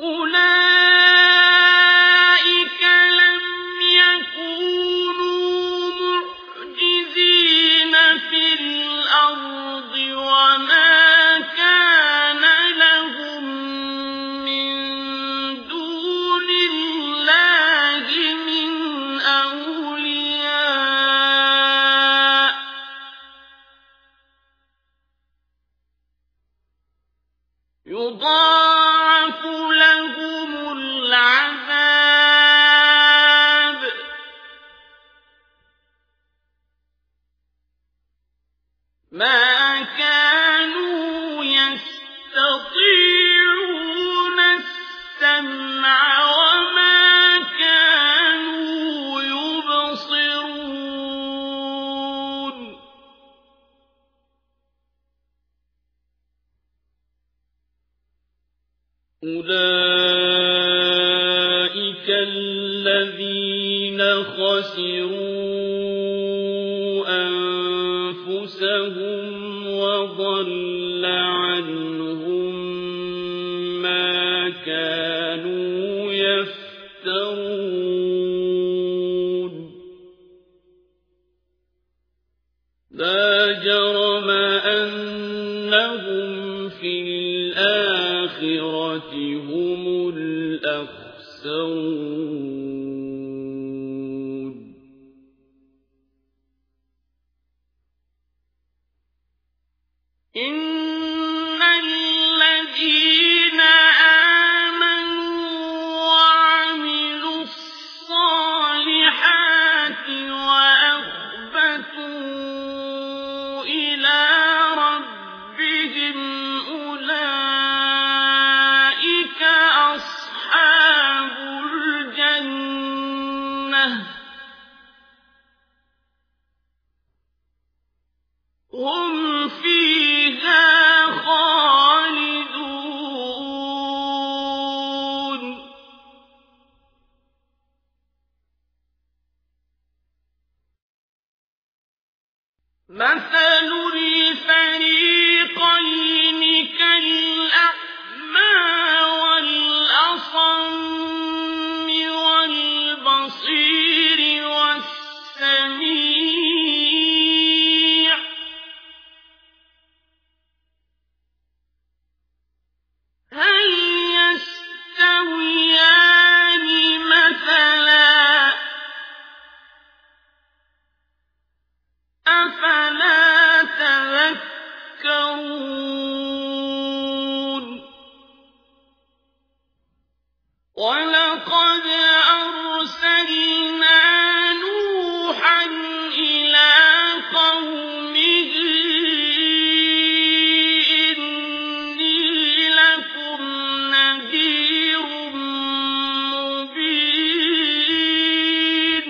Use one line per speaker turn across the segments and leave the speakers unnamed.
أولئك أولئك الذين خسروا أنفسهم وضل عنهم ما كانوا يفترون لا جرم أنه هم الأخسرون. هم فيها خالدون. مثل الفريق قومه إني لكم مبين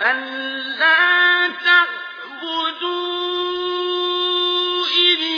ألا تعبدوا إلا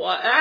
وأعلم